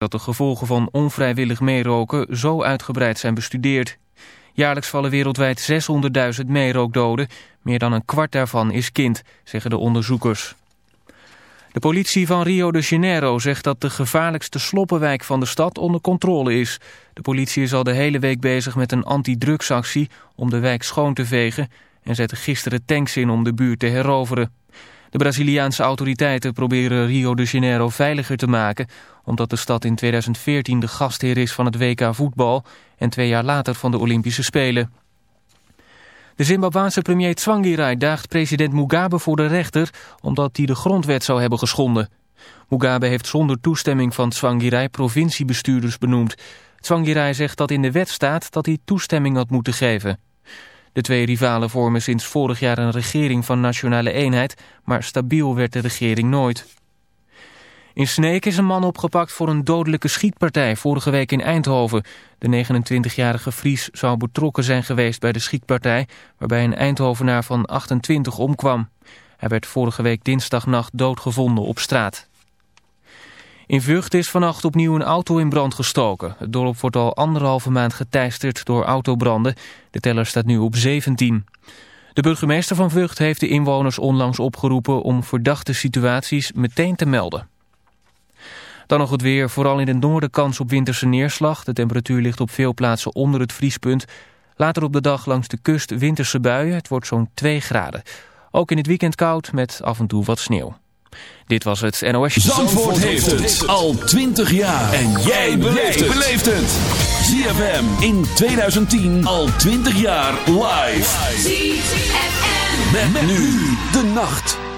dat de gevolgen van onvrijwillig meeroken zo uitgebreid zijn bestudeerd. Jaarlijks vallen wereldwijd 600.000 meerookdoden. Meer dan een kwart daarvan is kind, zeggen de onderzoekers. De politie van Rio de Janeiro zegt dat de gevaarlijkste sloppenwijk van de stad onder controle is. De politie is al de hele week bezig met een antidrugsactie om de wijk schoon te vegen... en zette gisteren tanks in om de buurt te heroveren. De Braziliaanse autoriteiten proberen Rio de Janeiro veiliger te maken... omdat de stad in 2014 de gastheer is van het WK voetbal... en twee jaar later van de Olympische Spelen. De Zimbabwaanse premier Tsvangirai daagt president Mugabe voor de rechter... omdat hij de grondwet zou hebben geschonden. Mugabe heeft zonder toestemming van Tsvangirai provinciebestuurders benoemd. Tsvangirai zegt dat in de wet staat dat hij toestemming had moeten geven... De twee rivalen vormen sinds vorig jaar een regering van nationale eenheid, maar stabiel werd de regering nooit. In Sneek is een man opgepakt voor een dodelijke schietpartij vorige week in Eindhoven. De 29-jarige Fries zou betrokken zijn geweest bij de schietpartij... waarbij een Eindhovenaar van 28 omkwam. Hij werd vorige week dinsdagnacht doodgevonden op straat. In Vught is vannacht opnieuw een auto in brand gestoken. Het dorp wordt al anderhalve maand geteisterd door autobranden. De teller staat nu op 17. De burgemeester van Vught heeft de inwoners onlangs opgeroepen om verdachte situaties meteen te melden. Dan nog het weer, vooral in het noorden kans op winterse neerslag. De temperatuur ligt op veel plaatsen onder het vriespunt. Later op de dag langs de kust winterse buien, het wordt zo'n 2 graden. Ook in het weekend koud met af en toe wat sneeuw. Dit was het NOS. Zandvoort, Zandvoort heeft het al 20 jaar. En jij beleeft het. ZFM in 2010 al 20 jaar live. ZFM. Met, met nu de nacht.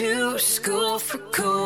If school for cool,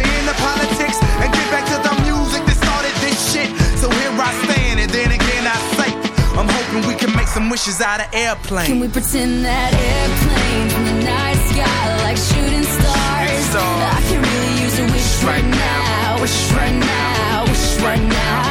can make some wishes out of airplanes. Can we pretend that airplanes in the night sky like shooting stars? stars. I can really use a wish right now, wish right now, wish right now.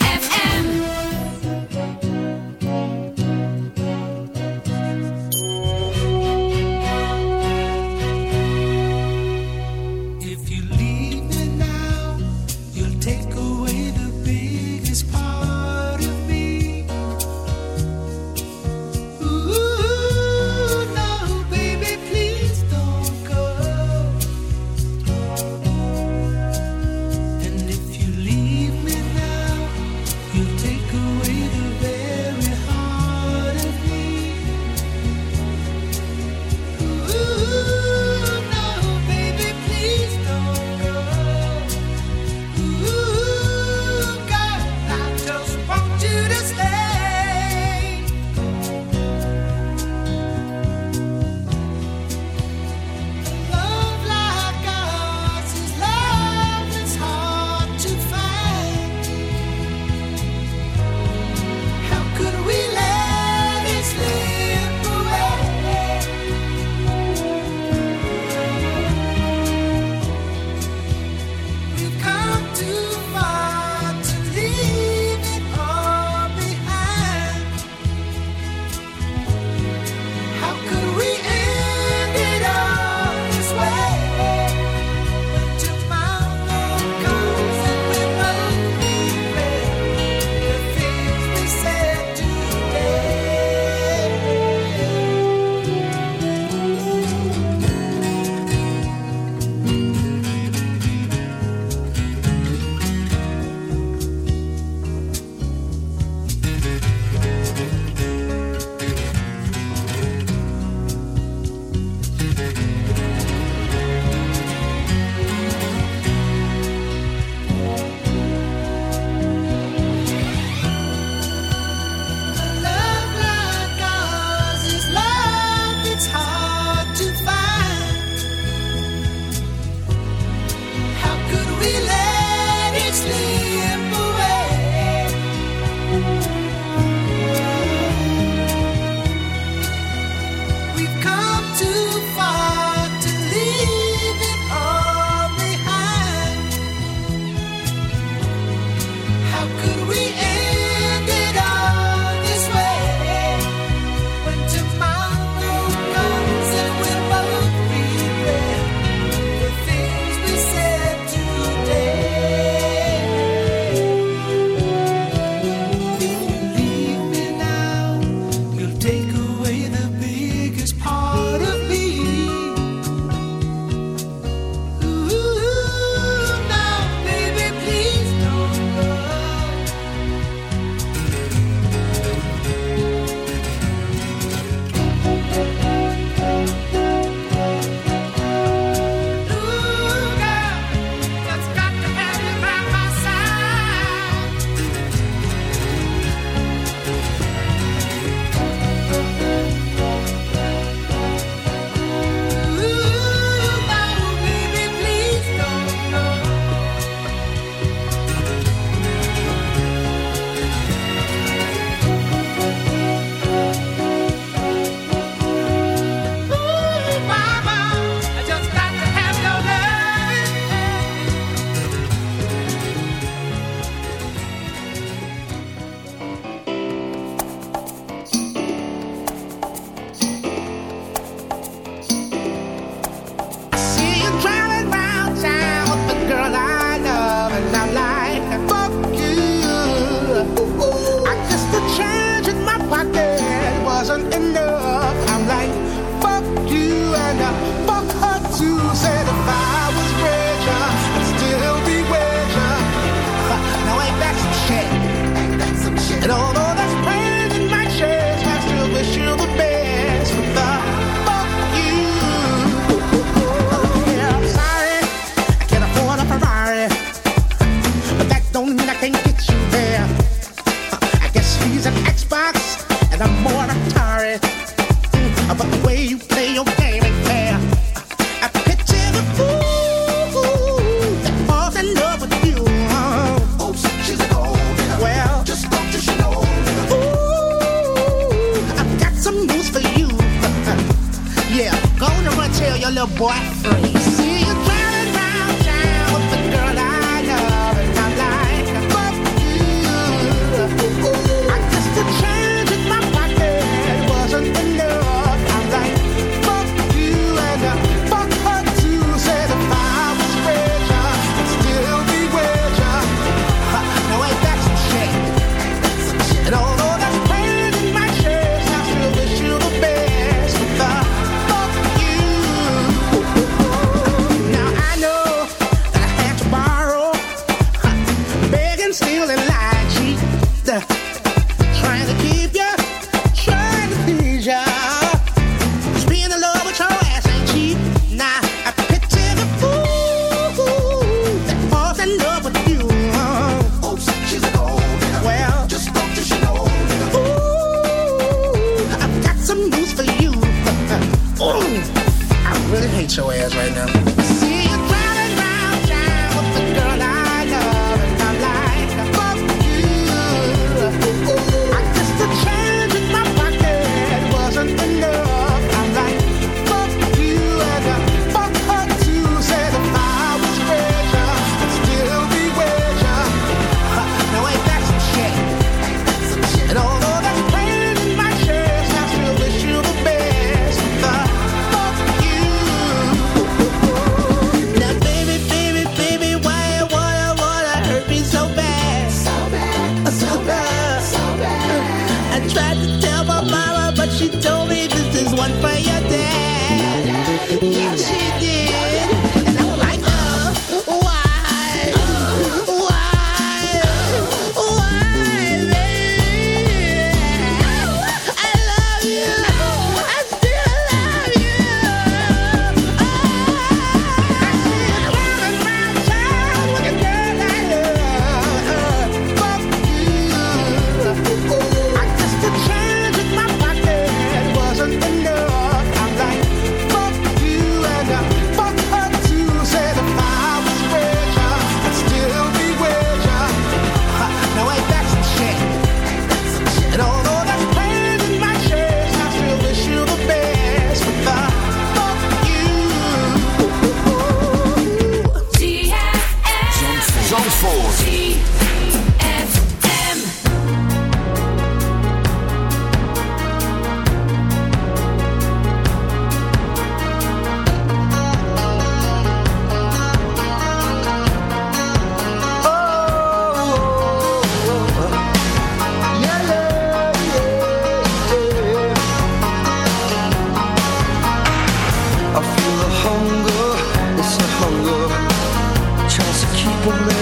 Tries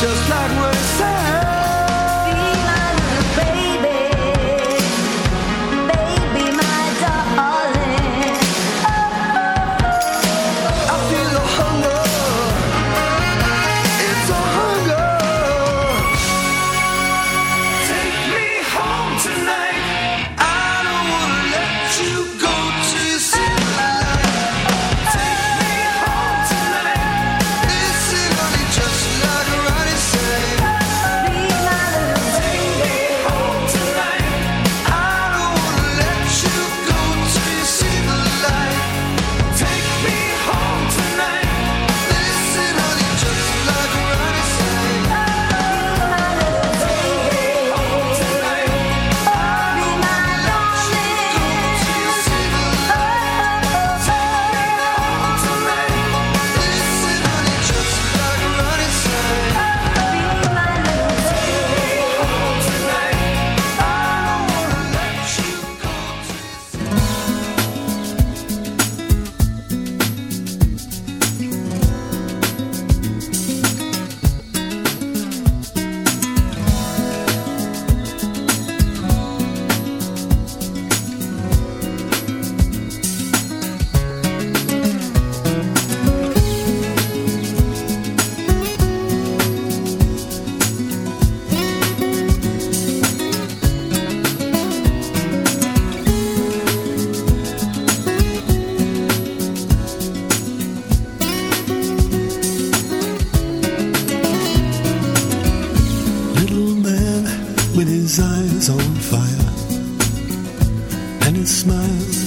just like Ronnie said.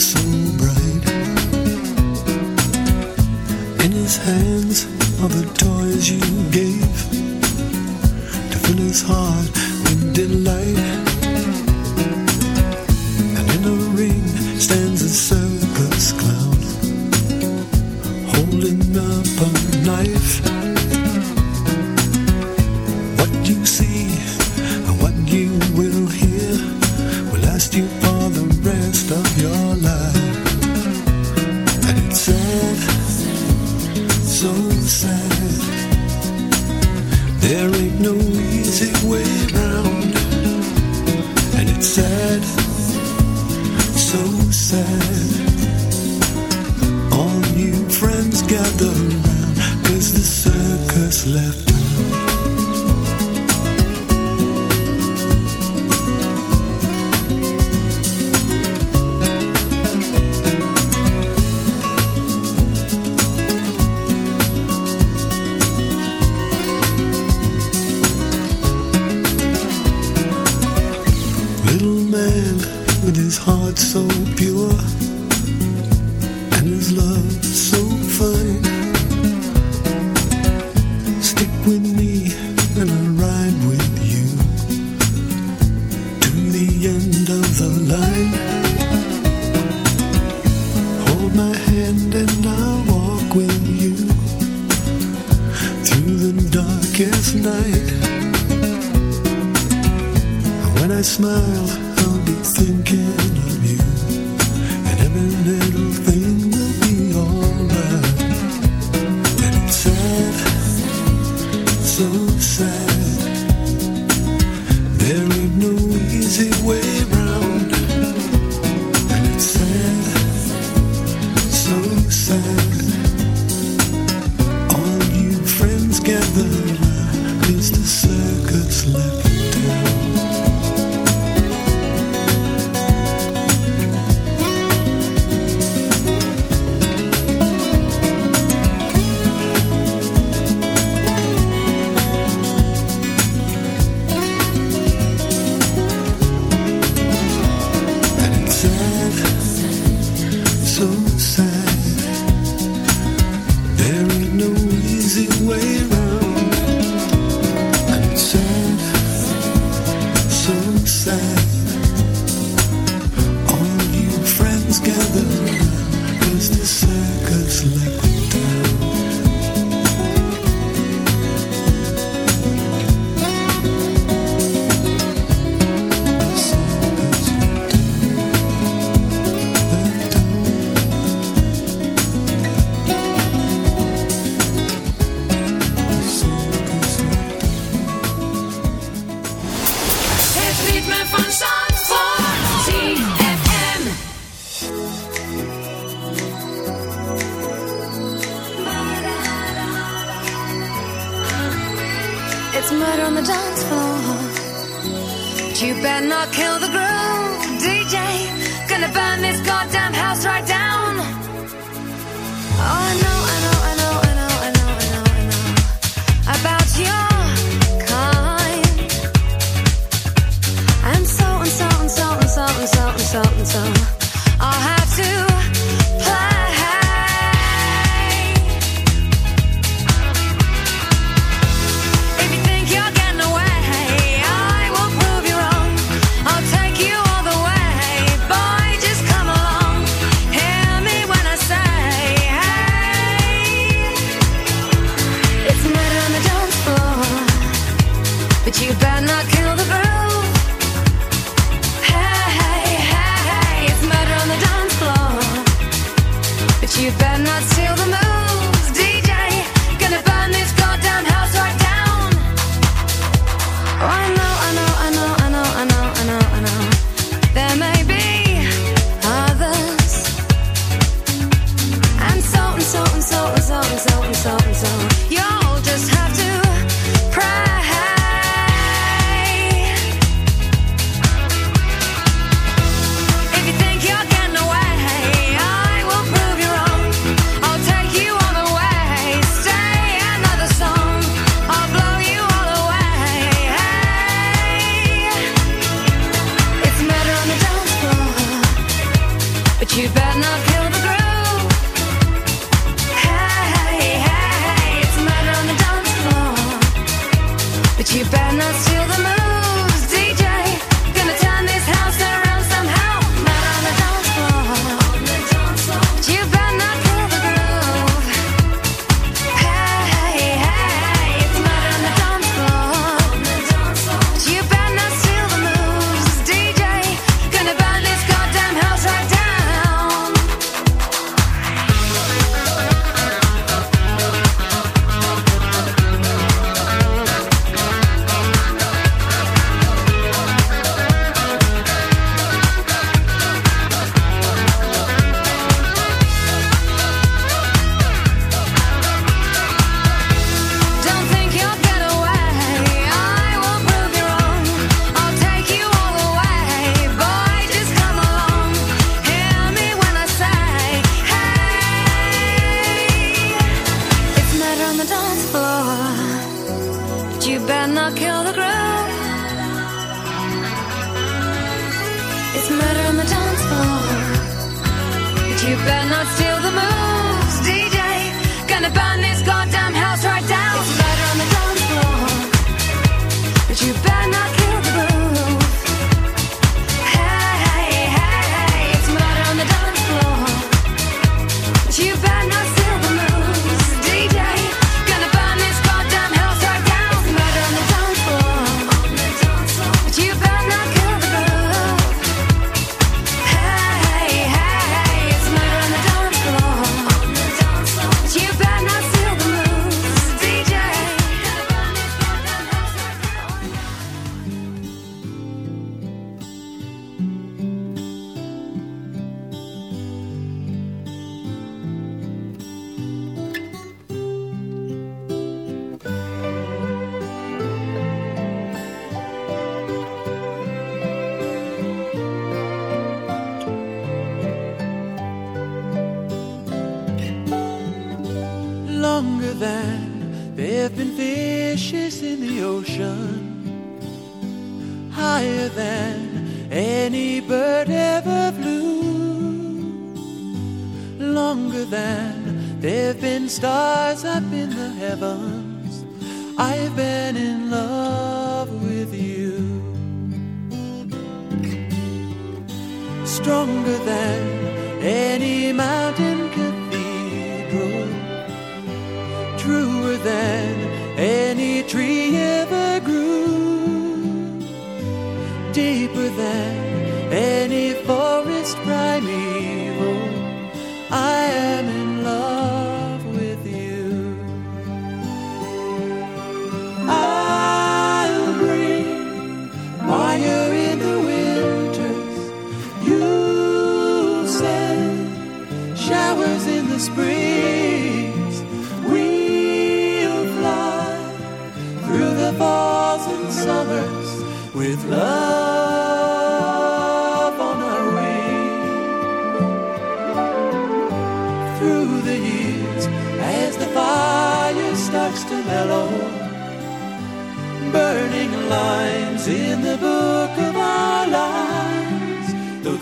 Smile sad. There ain't no easy way stronger than there've been stars up in the heavens. I've been in love with you. Stronger than any mountain cathedral, truer than any tree ever grew, deeper than any forest primeval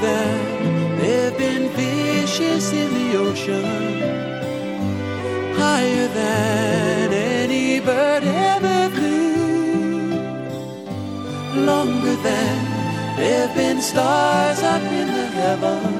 than there have been fishes in the ocean, higher than any bird ever flew, longer than there have been stars up in the heavens.